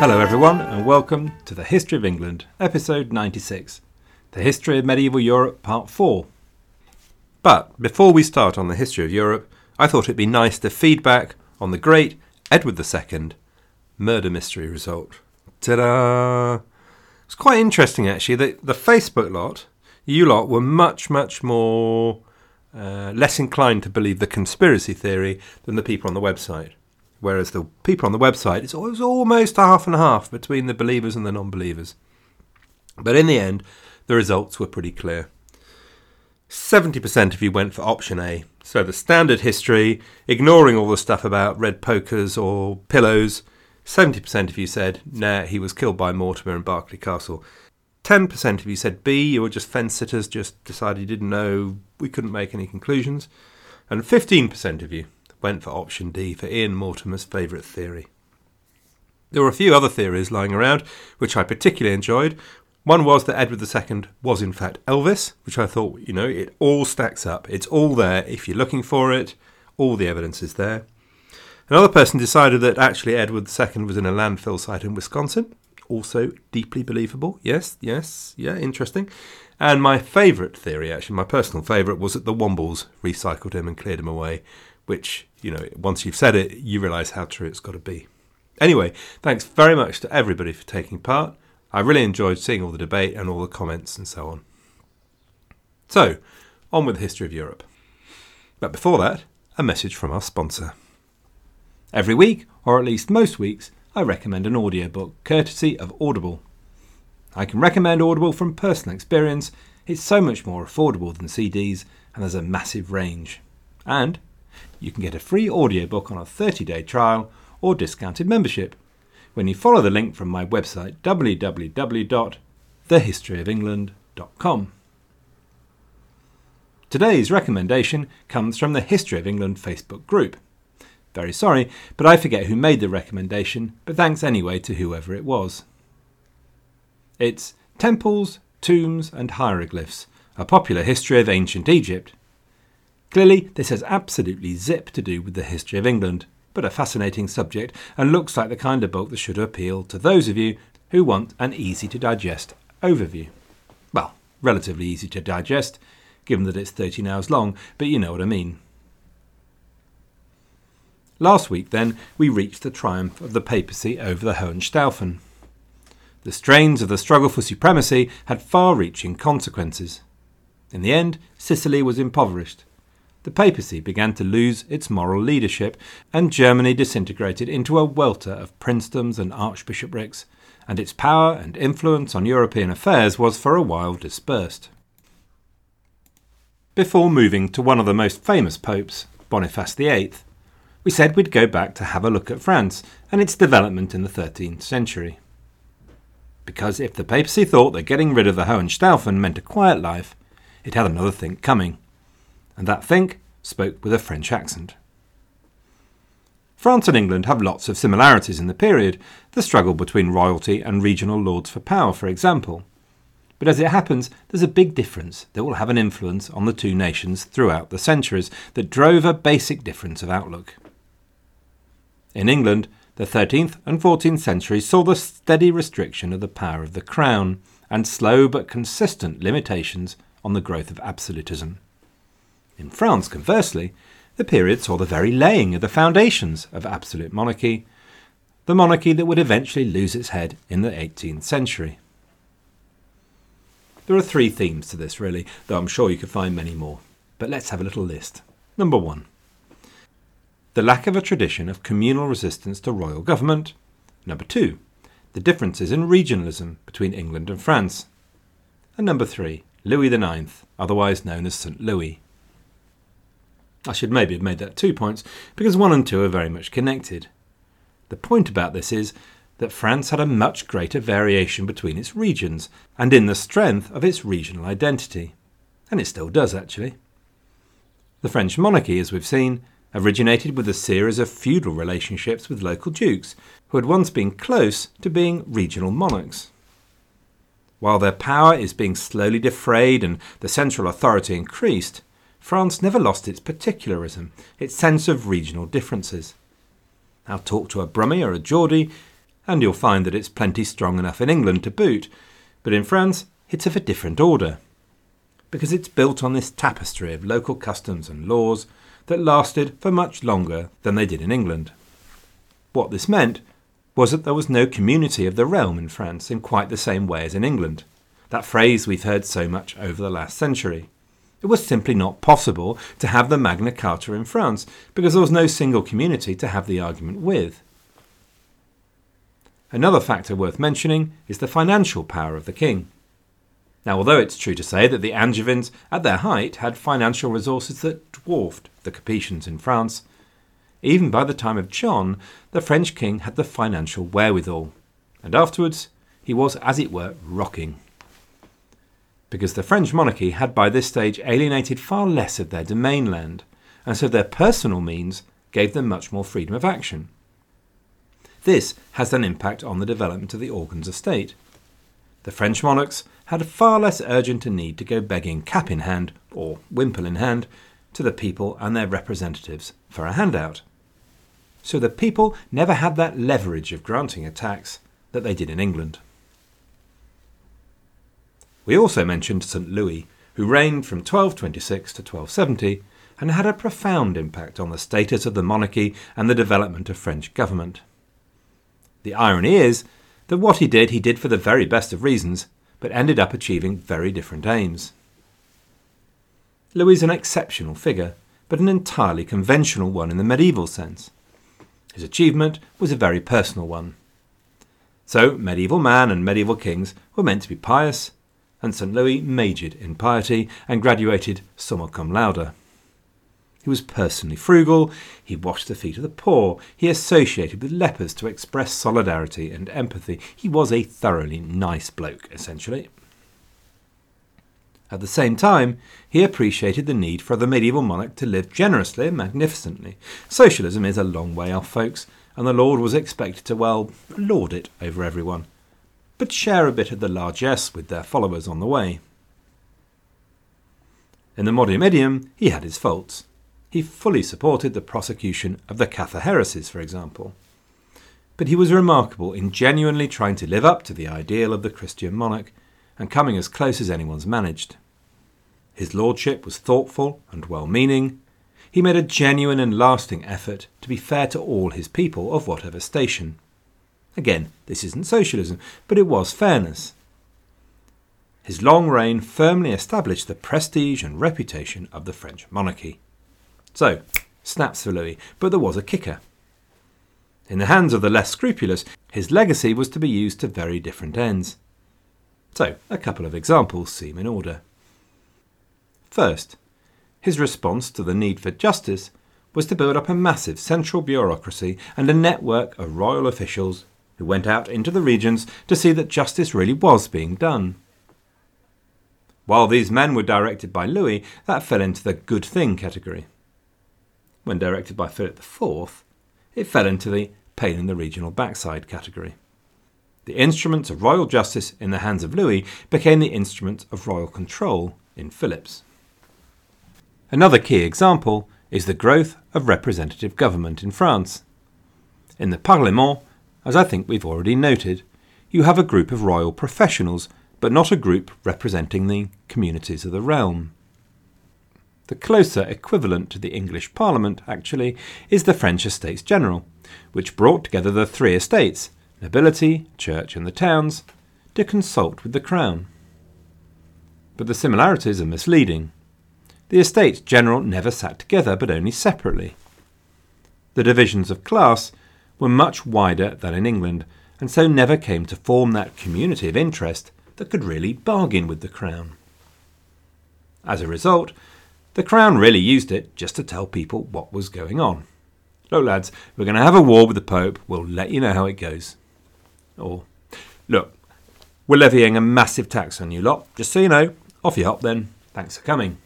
Hello, everyone, and welcome to the History of England, episode 96 The History of Medieval Europe, part 4. But before we start on the history of Europe, I thought it'd be nice to feedback on the great Edward II murder mystery result. Ta da! It's quite interesting actually that the Facebook lot, you lot, were much, much more uh, less inclined to believe the conspiracy theory than the people on the website. Whereas the people on the website, it's always almost half and half between the believers and the non believers. But in the end, the results were pretty clear. 70% of you went for option A, so the standard history, ignoring all the stuff about red pokers or pillows. 70% of you said, nah, he was killed by Mortimer in Berkeley Castle. 10% of you said B, you were just fence sitters, just decided you didn't know, we couldn't make any conclusions. And 15% of you went for option D for Ian Mortimer's favourite theory. There were a few other theories lying around, which I particularly enjoyed. One was that Edward II was in fact Elvis, which I thought, you know, it all stacks up. It's all there if you're looking for it, all the evidence is there. Another person decided that actually Edward II was in a landfill site in Wisconsin. Also deeply believable. Yes, yes, yeah, interesting. And my favourite theory, actually, my personal favourite, was that the Wombles recycled him and cleared him away, which, you know, once you've said it, you realise how true it's got to be. Anyway, thanks very much to everybody for taking part. I really enjoyed seeing all the debate and all the comments and so on. So, on with the history of Europe. But before that, a message from our sponsor. Every week, or at least most weeks, I recommend an audiobook courtesy of Audible. I can recommend Audible from personal experience. It's so much more affordable than CDs and there's a massive range. And you can get a free audiobook on a 30 day trial or discounted membership when you follow the link from my website www.thehistoryofengland.com. Today's recommendation comes from the History of England Facebook group. Very sorry, but I forget who made the recommendation, but thanks anyway to whoever it was. It's Temples, Tombs, and Hieroglyphs A Popular History of Ancient Egypt. Clearly, this has absolutely zip to do with the history of England, but a fascinating subject and looks like the kind of book that should appeal to those of you who want an easy to digest overview. Well, relatively easy to digest, given that it's 13 hours long, but you know what I mean. Last week, then, we reached the triumph of the papacy over the Hohenstaufen. The strains of the struggle for supremacy had far reaching consequences. In the end, Sicily was impoverished. The papacy began to lose its moral leadership, and Germany disintegrated into a welter of princedoms and archbishoprics, and its power and influence on European affairs was for a while dispersed. Before moving to one of the most famous popes, Boniface VIII, we said we'd go back to have a look at France and its development in the 13th century. Because if the papacy thought that getting rid of the Hohenstaufen meant a quiet life, it had another think coming. And that think spoke with a French accent. France and England have lots of similarities in the period, the struggle between royalty and regional lords for power, for example. But as it happens, there's a big difference that will have an influence on the two nations throughout the centuries that drove a basic difference of outlook. In England, the 13th and 14th centuries saw the steady restriction of the power of the crown and slow but consistent limitations on the growth of absolutism. In France, conversely, the period saw the very laying of the foundations of absolute monarchy, the monarchy that would eventually lose its head in the 18th century. There are three themes to this, really, though I'm sure you could find many more. But let's have a little list. Number one the lack of a tradition of communal resistance to royal government. Number two, the differences in regionalism between England and France. And number three, Louis IX, otherwise known as St. Louis. I should maybe have made that two points, because one and two are very much connected. The point about this is that France had a much greater variation between its regions and in the strength of its regional identity. And it still does, actually. The French monarchy, as we've seen, originated with a series of feudal relationships with local dukes, who had once been close to being regional monarchs. While their power is being slowly defrayed and the central authority increased, France never lost its particularism, its sense of regional differences. Now talk to a Brummie or a Geordie, and you'll find that it's plenty strong enough in England to boot, but in France it's of a different order. Because it's built on this tapestry of local customs and laws that lasted for much longer than they did in England. What this meant was that there was no community of the realm in France in quite the same way as in England. That phrase we've heard so much over the last century. It was simply not possible to have the Magna Carta in France because there was no single community to have the argument with. Another factor worth mentioning is the financial power of the king. Now, although it's true to say that the Angevins, at their height, had financial resources that dwarfed the Capetians in France, even by the time of John, the French king had the financial wherewithal, and afterwards he was, as it were, rocking. Because the French monarchy had by this stage alienated far less of their domain land, and so their personal means gave them much more freedom of action. This has an impact on the development of the organs of state. The French monarchs had far less urgent a need to go begging cap in hand, or wimple in hand, to the people and their representatives for a handout. So the people never had that leverage of granting a tax that they did in England. We also mentioned St. Louis, who reigned from 1226 to 1270 and had a profound impact on the status of the monarchy and the development of French government. The irony is that what he did, he did for the very best of reasons, but ended up achieving very different aims. Louis is an exceptional figure, but an entirely conventional one in the medieval sense. His achievement was a very personal one. So, medieval man and medieval kings were meant to be pious, and St. Louis majored in piety and graduated summa cum laude. He was personally frugal, he washed the feet of the poor, he associated with lepers to express solidarity and empathy. He was a thoroughly nice bloke, essentially. At the same time, he appreciated the need for the medieval monarch to live generously and magnificently. Socialism is a long way off, folks, and the Lord was expected to, well, lord it over everyone, but share a bit of the largesse with their followers on the way. In the Moduum Idium, he had his faults he fully supported the prosecution of the Cathar heresies, for example. But he was remarkable in genuinely trying to live up to the ideal of the Christian monarch and coming as close as anyone's managed. His lordship was thoughtful and well meaning. He made a genuine and lasting effort to be fair to all his people of whatever station. Again, this isn't socialism, but it was fairness. His long reign firmly established the prestige and reputation of the French monarchy. So, snaps for Louis, but there was a kicker. In the hands of the less scrupulous, his legacy was to be used to very different ends. So, a couple of examples seem in order. First, his response to the need for justice was to build up a massive central bureaucracy and a network of royal officials who went out into the regions to see that justice really was being done. While these men were directed by Louis, that fell into the good thing category when directed by Philip IV, it fell into the pain in the regional backside category. The instruments of royal justice in the hands of Louis became the instruments of royal control in Philip's. Another key example is the growth of representative government in France. In the Parlement, as I think we've already noted, you have a group of royal professionals, but not a group representing the communities of the realm. The closer equivalent to the English Parliament, actually, is the French Estates General, which brought together the three estates nobility, church, and the towns to consult with the Crown. But the similarities are misleading. The Estates General never sat together, but only separately. The divisions of class were much wider than in England, and so never came to form that community of interest that could really bargain with the Crown. As a result, the Crown really used it just to tell people what was going on. Look, lads, we're going to have a war with the Pope. We'll let you know how it goes. Or, look, we're levying a massive tax on you lot. Just so you know, off you hop then. Thanks for coming.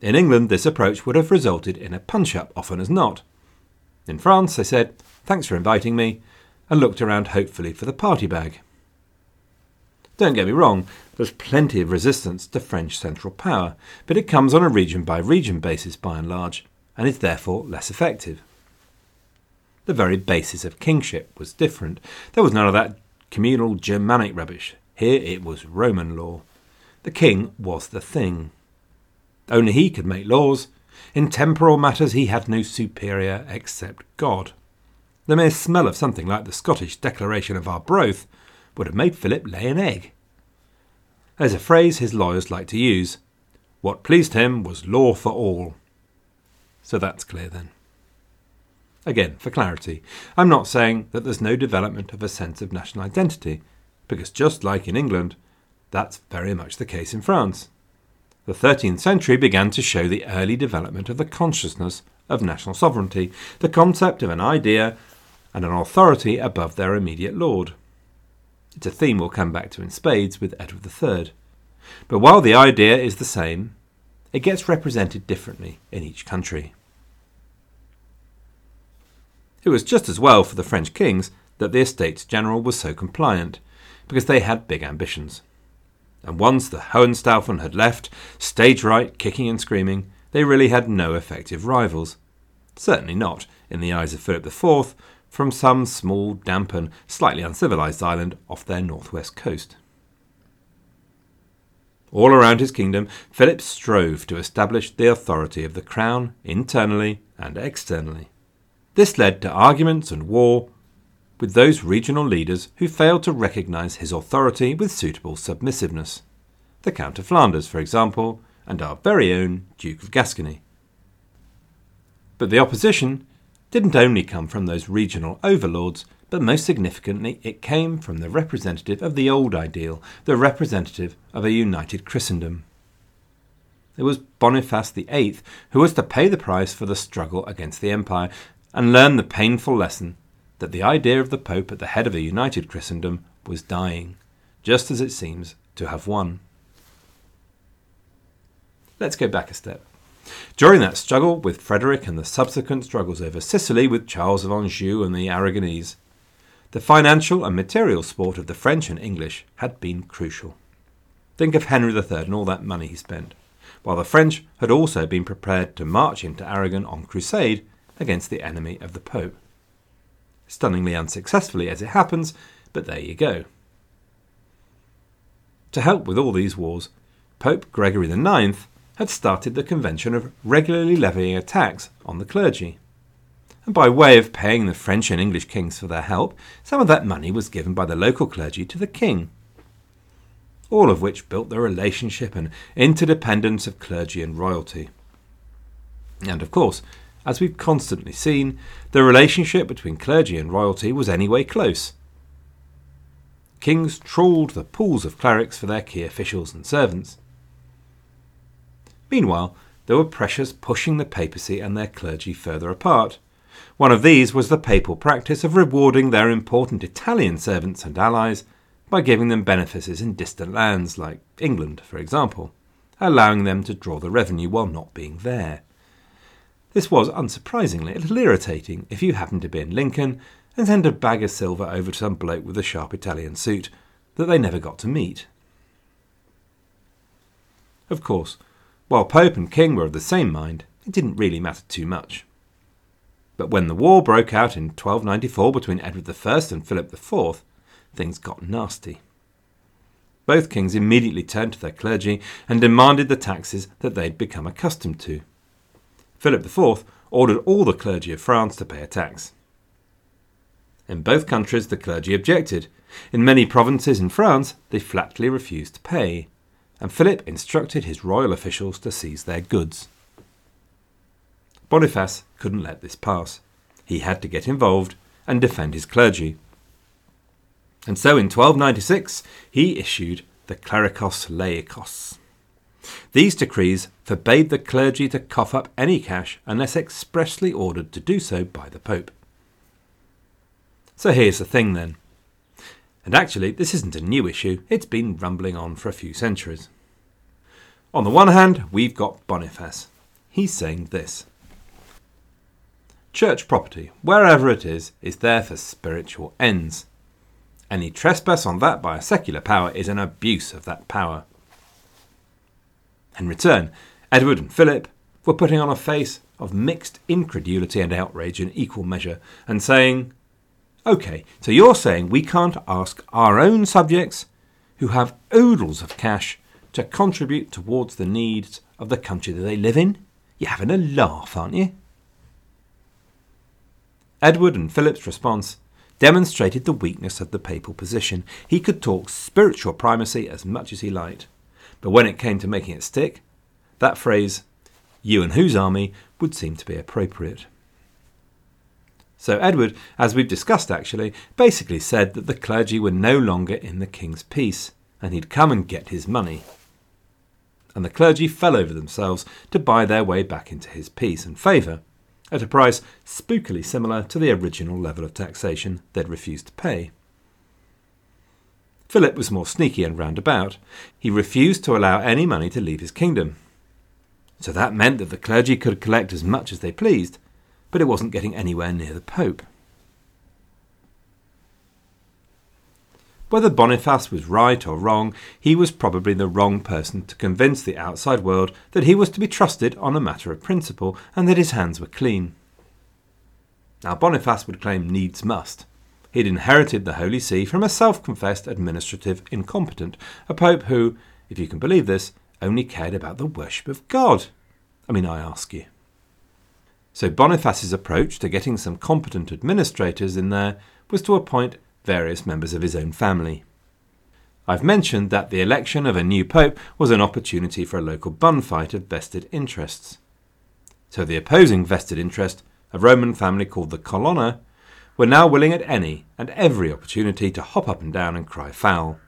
In England, this approach would have resulted in a punch up often as not. In France, they said, thanks for inviting me, and looked around hopefully for the party bag. Don't get me wrong, there's plenty of resistance to French central power, but it comes on a region by region basis by and large, and is therefore less effective. The very basis of kingship was different. There was none of that communal Germanic rubbish. Here it was Roman law. The king was the thing. Only he could make laws. In temporal matters he had no superior except God. The mere smell of something like the Scottish Declaration of Arbroath would have made Philip lay an egg. There's a phrase his lawyers like to use what pleased him was law for all. So that's clear then. Again, for clarity, I'm not saying that there's no development of a sense of national identity, because just like in England, that's very much the case in France. The 13th century began to show the early development of the consciousness of national sovereignty, the concept of an idea and an authority above their immediate lord. It's a theme we'll come back to in spades with Edward III. But while the idea is the same, it gets represented differently in each country. It was just as well for the French kings that the Estates General was so compliant, because they had big ambitions. And once the Hohenstaufen had left, stage right, kicking and screaming, they really had no effective rivals. Certainly not, in the eyes of Philip IV, from some small, damp, and slightly uncivilized island off their northwest coast. All around his kingdom, Philip strove to establish the authority of the crown internally and externally. This led to arguments and war with those regional leaders who failed to recognize his authority with suitable submissiveness. The Count of Flanders, for example, and our very own Duke of Gascony. But the opposition didn't only come from those regional overlords, but most significantly, it came from the representative of the old ideal, the representative of a united Christendom. It was Boniface VIII who was to pay the price for the struggle against the empire and learn the painful lesson that the idea of the Pope at the head of a united Christendom was dying, just as it seems to have won. Let's go back a step. During that struggle with Frederick and the subsequent struggles over Sicily with Charles of Anjou and the Aragonese, the financial and material support of the French and English had been crucial. Think of Henry III and all that money he spent, while the French had also been prepared to march into Aragon on crusade against the enemy of the Pope. Stunningly unsuccessfully as it happens, but there you go. To help with all these wars, Pope Gregory IX had started the convention of regularly levying a tax on the clergy. And by way of paying the French and English kings for their help, some of that money was given by the local clergy to the king. All of which built the relationship and interdependence of clergy and royalty. And of course, as we've constantly seen, the relationship between clergy and royalty was anyway close. Kings trawled the pools of clerics for their key officials and servants. Meanwhile, there were pressures pushing the papacy and their clergy further apart. One of these was the papal practice of rewarding their important Italian servants and allies by giving them benefices in distant lands, like England, for example, allowing them to draw the revenue while not being there. This was, unsurprisingly, a little irritating if you happened to be in Lincoln and send a bag of silver over to some bloke with a sharp Italian suit that they never got to meet. Of course, while Pope and King were of the same mind, it didn't really matter too much. But when the war broke out in 1294 between Edward I and Philip IV, things got nasty. Both kings immediately turned to their clergy and demanded the taxes that they'd become accustomed to. Philip IV ordered all the clergy of France to pay a tax. In both countries, the clergy objected. In many provinces in France, they flatly refused to pay and Philip instructed his royal officials to seize their goods. Boniface couldn't let this pass. He had to get involved and defend his clergy. And so in 1296 he issued the Clericis Laicos. These decrees forbade the clergy to cough up any cash unless expressly ordered to do so by the Pope. So here's the thing then. And actually, this isn't a new issue, it's been rumbling on for a few centuries. On the one hand, we've got Boniface. He's saying this Church property, wherever it is, is there for spiritual ends. Any trespass on that by a secular power is an abuse of that power. In return, Edward and Philip were putting on a face of mixed incredulity and outrage in equal measure, and saying, OK, so you're saying we can't ask our own subjects, who have oodles of cash, to contribute towards the needs of the country that they live in? You're having a laugh, aren't you? Edward and Philip's response demonstrated the weakness of the papal position. He could talk spiritual primacy as much as he liked, but when it came to making it stick, that phrase, you and whose army, would seem to be appropriate. So Edward, as we've discussed actually, basically said that the clergy were no longer in the king's peace, and he'd come and get his money. And the clergy fell over themselves to buy their way back into his peace and favour, at a price spookily similar to the original level of taxation they'd refused to pay. Philip was more sneaky and roundabout. He refused to allow any money to leave his kingdom. So that meant that the clergy could collect as much as they pleased, but it wasn't getting anywhere near the Pope. Whether Boniface was right or wrong, he was probably the wrong person to convince the outside world that he was to be trusted on a matter of principle and that his hands were clean. Now, Boniface would claim needs must. He'd inherited the Holy See from a self confessed administrative incompetent, a pope who, if you can believe this, only cared about the worship of God. I mean, I ask you. So Boniface's approach to getting some competent administrators in there was to appoint various members of his own family. I've mentioned that the election of a new pope was an opportunity for a local bun fight of vested interests. So the opposing vested interest, a Roman family called the Colonna, were now willing at any and every opportunity to hop up and down and cry foul.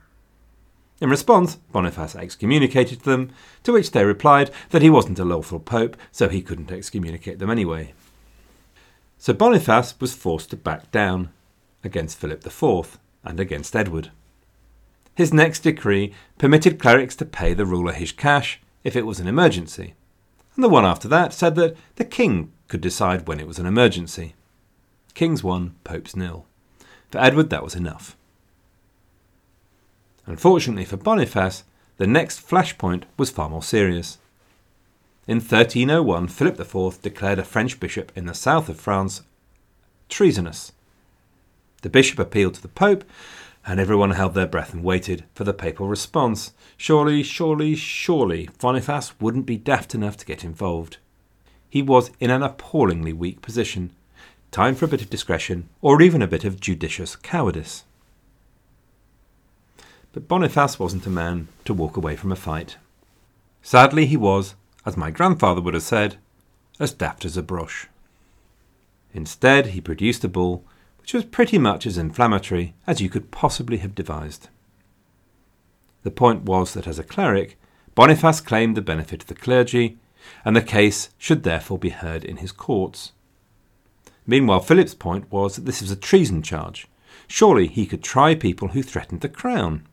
In response, Boniface excommunicated them, to which they replied that he wasn't a lawful pope, so he couldn't excommunicate them anyway. So Boniface was forced to back down, against Philip IV and against Edward. His next decree permitted clerics to pay the ruler his cash if it was an emergency, and the one after that said that the king could decide when it was an emergency. Kings one, popes nil. For Edward, that was enough. Unfortunately for Boniface, the next flashpoint was far more serious. In 1301, Philip IV declared a French bishop in the south of France treasonous the bishop appealed to the Pope, and everyone held their breath and waited for the papal response. Surely, surely, surely Boniface wouldn't be daft enough to get involved. He was in an appallingly weak position. Time for a bit of discretion, or even a bit of judicious cowardice. But Boniface wasn't a man to walk away from a fight. Sadly, he was, as my grandfather would have said, as daft as a brush. Instead, he produced a bull which was pretty much as inflammatory as you could possibly have devised. The point was that as a cleric, Boniface claimed the benefit of the clergy, and the case should therefore be heard in his courts. Meanwhile, Philip's point was that this was a treason charge. Surely he could try people who threatened the crown.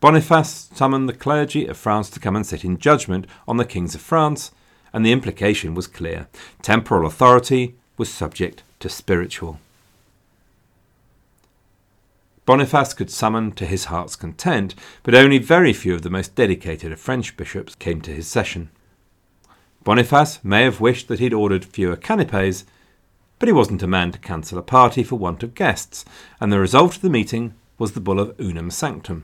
Boniface summoned the clergy of France to come and sit in judgment on the kings of France, and the implication was clear. Temporal authority was subject to spiritual. Boniface could summon to his heart's content, but only very few of the most dedicated of French bishops came to his session. Boniface may have wished that he'd ordered fewer canapes, but he wasn't a man to cancel a party for want of guests, and the result of the meeting was the bull of unam sanctam.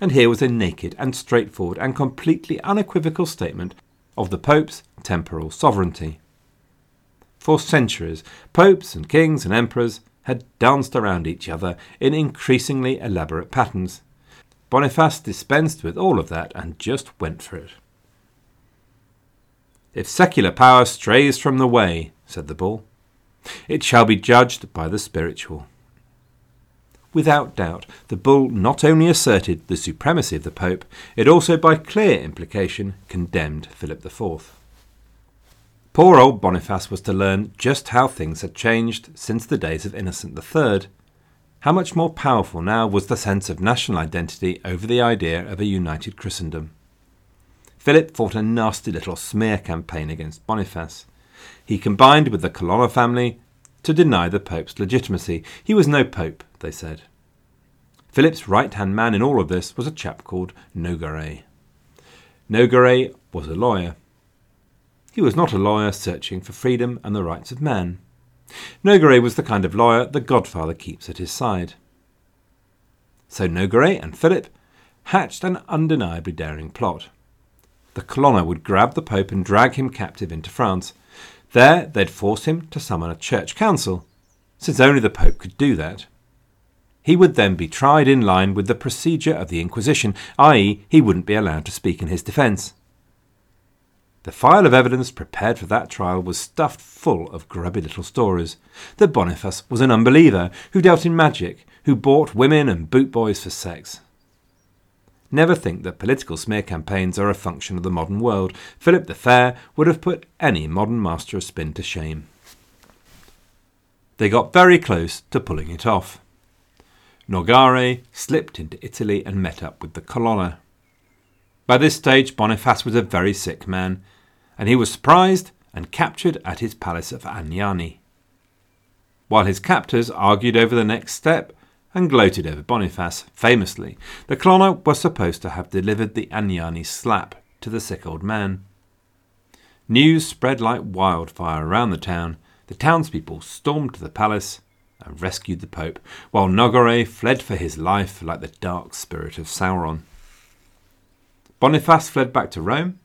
And here was a naked and straightforward and completely unequivocal statement of the Pope's temporal sovereignty. For centuries, popes and kings and emperors had danced around each other in increasingly elaborate patterns. Boniface dispensed with all of that and just went for it. If secular power strays from the way, said the bull, it shall be judged by the spiritual. Without doubt, the bull not only asserted the supremacy of the Pope, it also by clear implication condemned Philip IV. Poor old Boniface was to learn just how things had changed since the days of Innocent III. How much more powerful now was the sense of national identity over the idea of a united Christendom. Philip fought a nasty little smear campaign against Boniface. He combined with the Colonna family to deny the Pope's legitimacy. He was no Pope, they said. Philip's right hand man in all of this was a chap called Nogaret. Nogaret was a lawyer He was not a lawyer searching for freedom and the rights of man. Nogaret was the kind of lawyer the godfather keeps at his side. So Nogaret and Philip hatched an undeniably daring plot. The Colonna would grab the Pope and drag him captive into France. There they'd force him to summon a church council, since only the Pope could do that. He would then be tried in line with the procedure of the Inquisition, i.e., he wouldn't be allowed to speak in his defence. The file of evidence prepared for that trial was stuffed full of grubby little stories. That Boniface was an unbeliever who dealt in magic, who bought women and boot boys for sex. Never think that political smear campaigns are a function of the modern world. Philip the Fair would have put any modern master of spin to shame. They got very close to pulling it off. Nogaret slipped into Italy and met up with the Colonna. By this stage, Boniface was a very sick man, and he was surprised and captured at his palace of Anagni. While his captors argued over the next step and gloated over Boniface, famously, the Colonna was supposed to have delivered the Anagni slap to the sick old man. News spread like wildfire around the town. The townspeople stormed to the palace and rescued the Pope, while Nogaret fled for his life like the dark spirit of Sauron. Boniface fled back to Rome,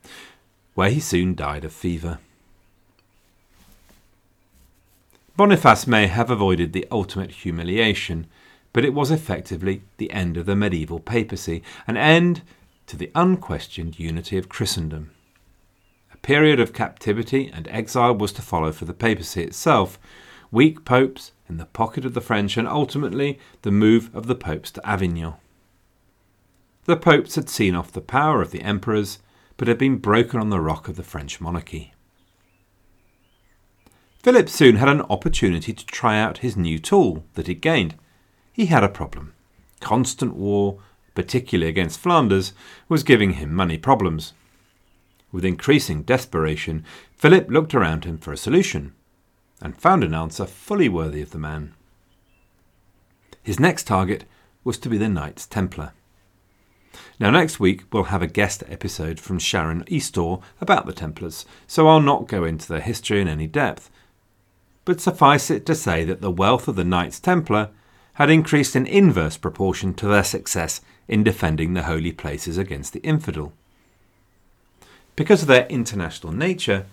where he soon died of fever. Boniface may have avoided the ultimate humiliation, but it was effectively the end of the medieval papacy, an end to the unquestioned unity of Christendom. A period of captivity and exile was to follow for the papacy itself, weak popes in the pocket of the French, and ultimately the move of the popes to Avignon. The popes had seen off the power of the emperors, but had been broken on the rock of the French monarchy. Philip soon had an opportunity to try out his new tool that he'd gained. He had a problem. Constant war, particularly against Flanders, was giving him money problems. With increasing desperation, Philip looked around him for a solution and found an answer fully worthy of the man. His next target was to be the Knights Templar. Now, next week we'll have a guest episode from Sharon Eastaugh about the Templars, so I'll not go into their history in any depth. But suffice it to say that the wealth of the Knights Templar had increased in inverse proportion to their success in defending the holy places against the infidel. Because of their international nature,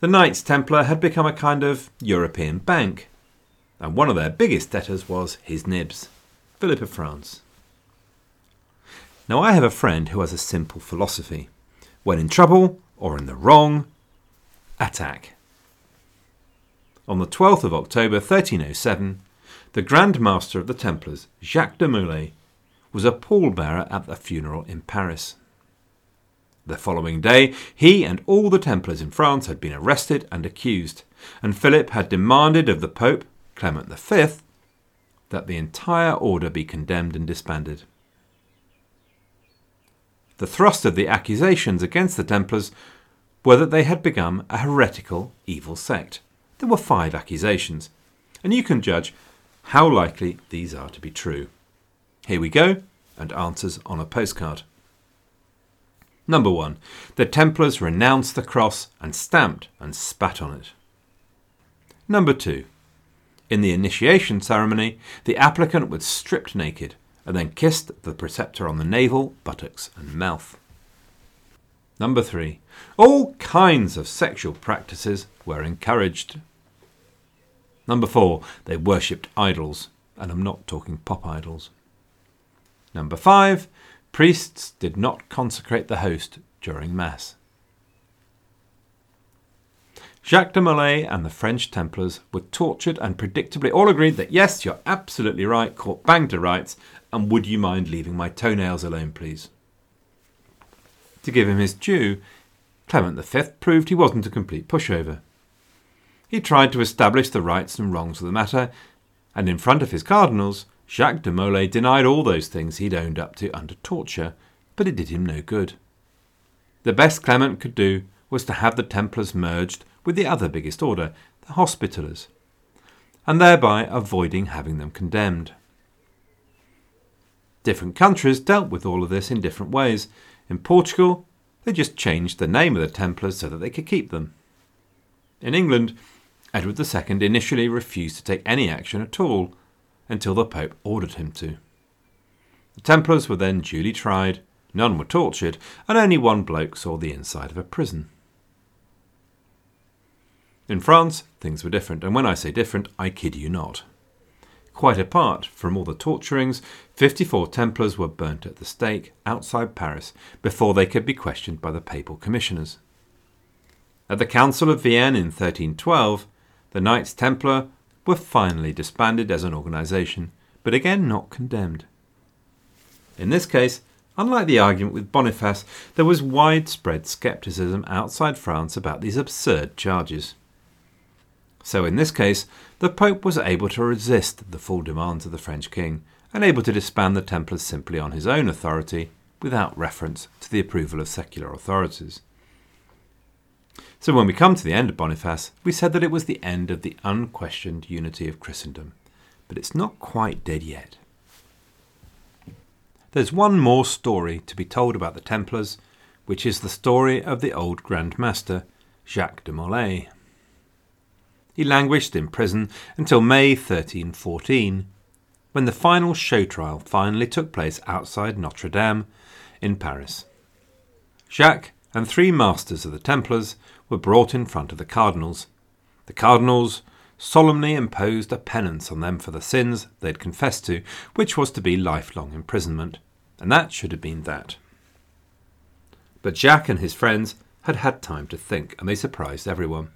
the Knights Templar had become a kind of European bank, and one of their biggest debtors was his nibs, Philip of France. Now, I have a friend who has a simple philosophy. When in trouble or in the wrong, attack. On the 12th of October 1307, the Grand Master of the Templars, Jacques de Molay, was a pallbearer at the funeral in Paris. The following day, he and all the Templars in France had been arrested and accused, and Philip had demanded of the Pope, Clement V, that the entire order be condemned and disbanded. The thrust of the accusations against the Templars were that they had become a heretical, evil sect. There were five accusations, and you can judge how likely these are to be true. Here we go, and answers on a postcard. Number one, the Templars renounced the cross and stamped and spat on it. Number two, in the initiation ceremony, the applicant was stripped naked and then kissed the preceptor on the navel, buttocks, and mouth. Number three, all kinds of sexual practices were encouraged. Number four, they worshipped idols, and I'm not talking pop idols. Number five, priests did not consecrate the host during Mass. Jacques de Molay and the French Templars were tortured and predictably all agreed that yes, you're absolutely right, caught bang to rights, and would you mind leaving my toenails alone, please? To give him his due, Clement V proved he wasn't a complete pushover. He tried to establish the rights and wrongs of the matter, and in front of his cardinals, Jacques de Molay denied all those things he'd owned up to under torture, but it did him no good. The best Clement could do was to have the Templars merged with the other biggest order, the Hospitallers, and thereby avoiding having them condemned. Different countries dealt with all of this in different ways. In Portugal, they just changed the name of the Templars so that they could keep them. In England, Edward II initially refused to take any action at all until the Pope ordered him to. The Templars were then duly tried, none were tortured, and only one bloke saw the inside of a prison. In France, things were different, and when I say different, I kid you not. Quite apart from all the torturings, 54 Templars were burnt at the stake outside Paris before they could be questioned by the papal commissioners. At the Council of Vienne in 1312, the Knights Templar were finally disbanded as an organisation, but again not condemned. In this case, unlike the argument with Boniface, there was widespread scepticism outside France about these absurd charges. So, in this case, the Pope was able to resist the full demands of the French king and able to disband the Templars simply on his own authority without reference to the approval of secular authorities. So, when we come to the end of Boniface, we said that it was the end of the unquestioned unity of Christendom, but it's not quite dead yet. There's one more story to be told about the Templars, which is the story of the old Grand Master, Jacques de Molay. He languished in prison until May 1314, when the final show trial finally took place outside Notre Dame in Paris. Jacques and three masters of the Templars were brought in front of the cardinals. The cardinals solemnly imposed a penance on them for the sins they had confessed to, which was to be lifelong imprisonment, and that should have been that. But Jacques and his friends had had time to think, and they surprised everyone.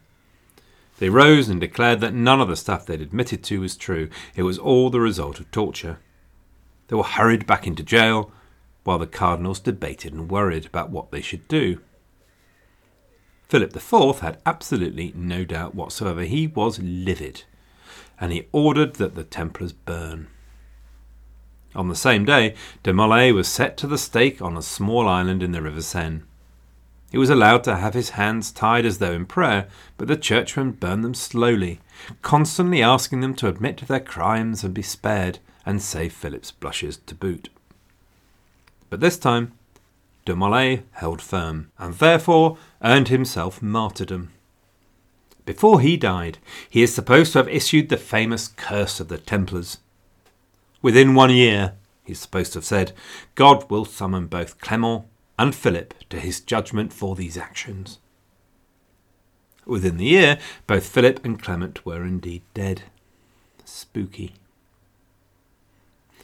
They rose and declared that none of the stuff they'd admitted to was true. It was all the result of torture. They were hurried back into jail while the cardinals debated and worried about what they should do. Philip IV had absolutely no doubt whatsoever. He was livid, and he ordered that the Templars burn. On the same day, de Molay was set to the stake on a small island in the River Seine. He was allowed to have his hands tied as though in prayer, but the churchmen burned them slowly, constantly asking them to admit their crimes and be spared, and save Philip's blushes to boot. But this time, de Molay held firm, and therefore earned himself martyrdom. Before he died, he is supposed to have issued the famous Curse of the Templars. Within one year, he is supposed to have said, God will summon both Clement and Philip to his judgment for these actions. Within the year, both Philip and Clement were indeed dead. Spooky.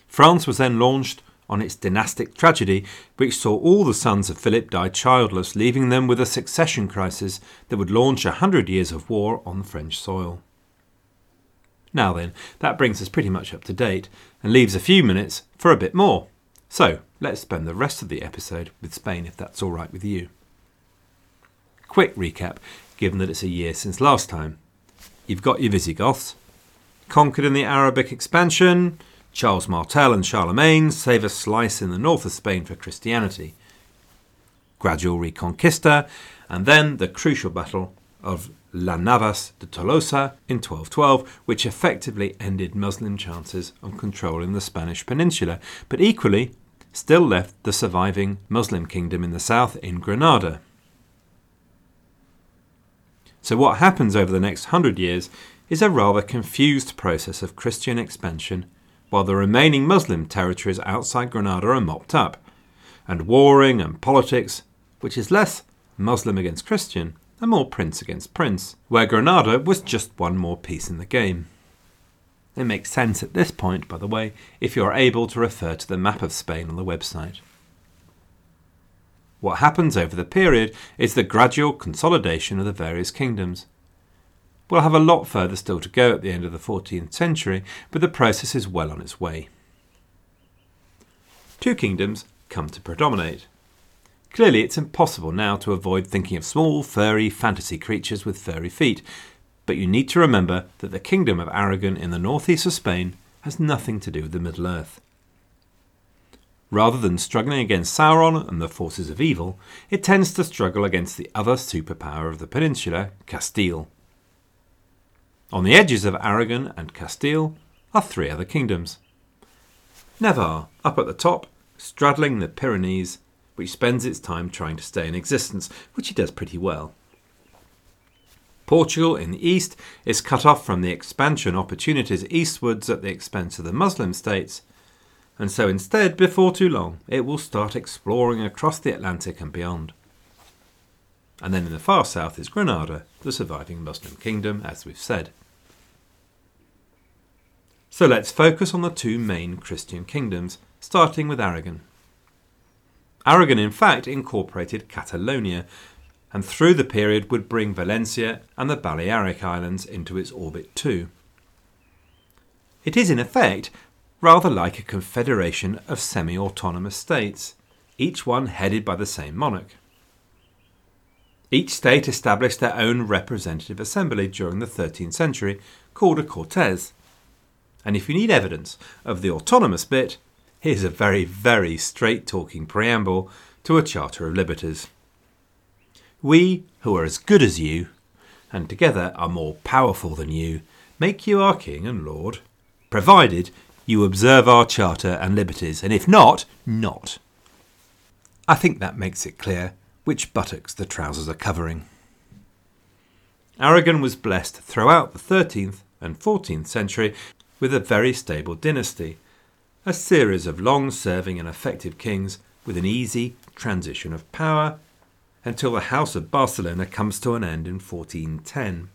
France was then launched on its dynastic tragedy, which saw all the sons of Philip die childless, leaving them with a succession crisis that would launch a hundred years of war on French soil. Now then, that brings us pretty much up to date and leaves a few minutes for a bit more. So, let's spend the rest of the episode with Spain if that's all right with you. Quick recap, given that it's a year since last time. You've got your Visigoths, conquered in the Arabic expansion. Charles Martel and Charlemagne save a slice in the north of Spain for Christianity. Gradual Reconquista, and then the crucial battle of La Navas de Tolosa in 1212, which effectively ended Muslim chances of controlling the Spanish peninsula, but equally still left the surviving Muslim kingdom in the south in Granada. So, what happens over the next hundred years is a rather confused process of Christian expansion, while the remaining Muslim territories outside Granada are mopped up, and warring and politics, which is less Muslim against Christian and more prince against prince, where Granada was just one more piece in the game. It makes sense at this point, by the way, if you are able to refer to the map of Spain on the website. What happens over the period is the gradual consolidation of the various kingdoms. We'll have a lot further still to go at the end of the 14th century, but the process is well on its way. Two kingdoms come to predominate. Clearly, it's impossible now to avoid thinking of small, furry fantasy creatures with furry feet, but you need to remember that the kingdom of Aragon in the northeast of Spain has nothing to do with the Middle Earth. Rather than struggling against Sauron and the forces of evil, it tends to struggle against the other superpower of the peninsula, Castile. On the edges of Aragon and Castile are three other kingdoms. Navarre, up at the top, straddling the Pyrenees, which spends its time trying to stay in existence, which it does pretty well. Portugal in the east is cut off from the expansion opportunities eastwards at the expense of the Muslim states, and so instead, before too long, it will start exploring across the Atlantic and beyond. And then in the far south is Granada, the surviving Muslim kingdom, as we've said. So let's focus on the two main Christian kingdoms, starting with Aragon. Aragon, in fact, incorporated Catalonia, and through the period would bring Valencia and the Balearic Islands into its orbit too. It is, in effect, rather like a confederation of semi autonomous states, each one headed by the same monarch. Each state established their own representative assembly during the 13th century, called a Cortes. And if you need evidence of the autonomous bit, here's a very, very straight talking preamble to a Charter of Liberties. We, who are as good as you, and together are more powerful than you, make you our King and Lord, provided you observe our Charter and liberties, and if not, not. I think that makes it clear which buttocks the trousers are covering. Aragon was blessed throughout the 13th and 14th century with a very stable dynasty, a series of long serving and effective kings with an easy transition of power until the House of Barcelona comes to an end in 1410.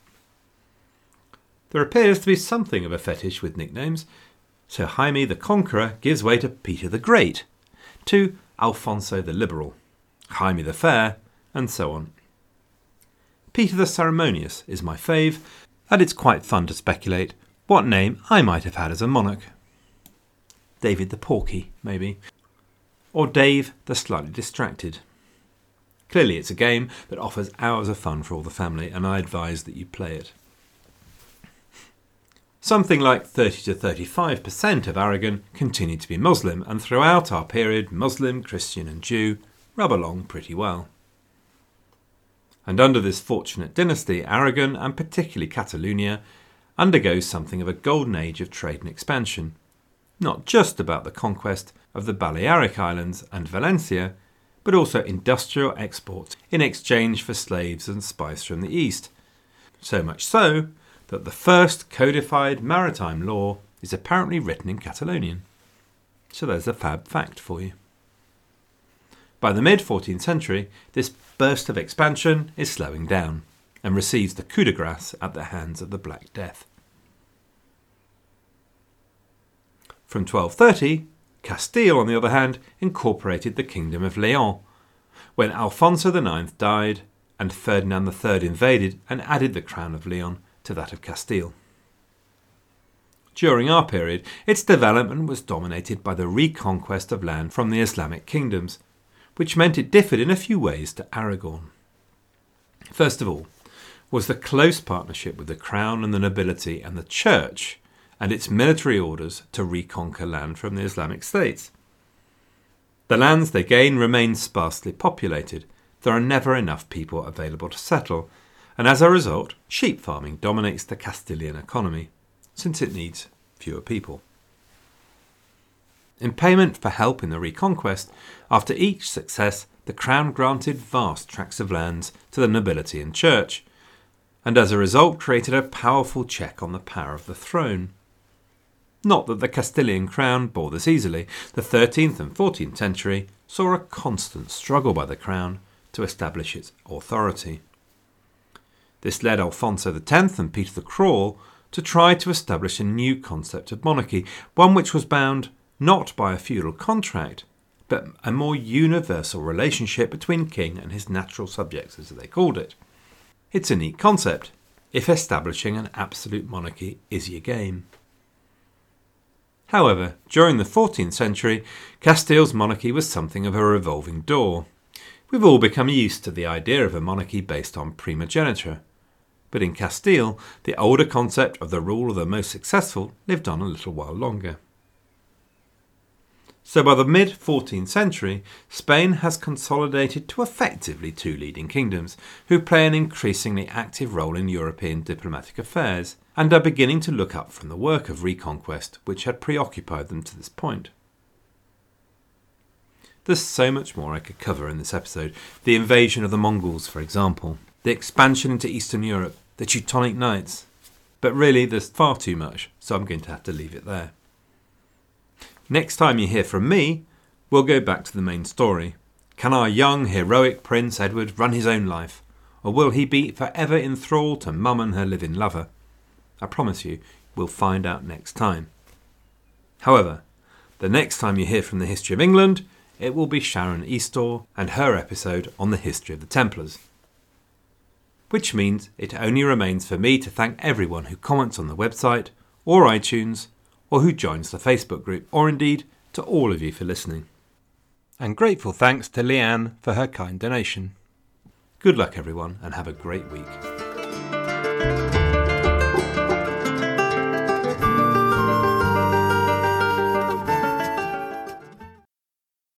There appears to be something of a fetish with nicknames, so Jaime the Conqueror gives way to Peter the Great, to Alfonso the Liberal, Jaime the Fair, and so on. Peter the Ceremonious is my fave, and it's quite fun to speculate what name I might have had as a monarch. David the Porky, maybe. Or Dave the Slightly Distracted. Clearly, it's a game that offers hours of fun for all the family, and I advise that you play it. Something like 30 to 35% of Aragon continued to be Muslim, and throughout our period, Muslim, Christian, and Jew rub along pretty well. And under this fortunate dynasty, Aragon, and particularly Catalonia, undergoes something of a golden age of trade and expansion. Not just about the conquest of the Balearic Islands and Valencia, but also industrial exports in exchange for slaves and spice from the east. So much so that the first codified maritime law is apparently written in Catalonian. So there's a fab fact for you. By the mid 14th century, this burst of expansion is slowing down and receives the coup de grace at the hands of the Black Death. From 1230, Castile, on the other hand, incorporated the Kingdom of Leon. When Alfonso IX died and Ferdinand III invaded and added the crown of Leon to that of Castile. During our period, its development was dominated by the reconquest of land from the Islamic kingdoms, which meant it differed in a few ways to Aragon. First of all, was the close partnership with the crown and the nobility and the church and its military orders to reconquer land from the Islamic states. The lands they gain remain sparsely populated. There are never enough people available to settle, and as a result, sheep farming dominates the Castilian economy, since it needs fewer people. In payment for help in the reconquest, after each success, the crown granted vast tracts of lands to the nobility and church, and as a result created a powerful check on the power of the throne. Not that the Castilian crown bore this easily. The 13th and 14th century saw a constant struggle by the crown to establish its authority. This led Alfonso X and Peter the Cruel to try to establish a new concept of monarchy, one which was bound not by a feudal contract, but a more universal relationship between king and his natural subjects, as they called it. It's a neat concept, if establishing an absolute monarchy is your game. However, during the 14th century, Castile's monarchy was something of a revolving door. We've all become used to the idea of a monarchy based on primogeniture. But in Castile, the older concept of the rule of the most successful lived on a little while longer. So by the mid 14th century, Spain has consolidated to effectively two leading kingdoms, who play an increasingly active role in European diplomatic affairs, and are beginning to look up from the work of reconquest which had preoccupied them to this point. There's so much more I could cover in this episode. The invasion of the Mongols, for example, the expansion into Eastern Europe, the Teutonic Knights. But really, there's far too much, so I'm going to have to leave it there. Next time you hear from me, we'll go back to the main story. Can our young, heroic Prince Edward run his own life, or will he be forever enthralled to Mum and her living lover? I promise you, we'll find out next time. However, the next time you hear from the history of England, it will be Sharon Eastaugh and her episode on the history of the Templars. Which means it only remains for me to thank everyone who comments on the website or iTunes or who joins the Facebook group, or indeed to all of you for listening. And grateful thanks to Leanne for her kind donation. Good luck, everyone, and have a great week.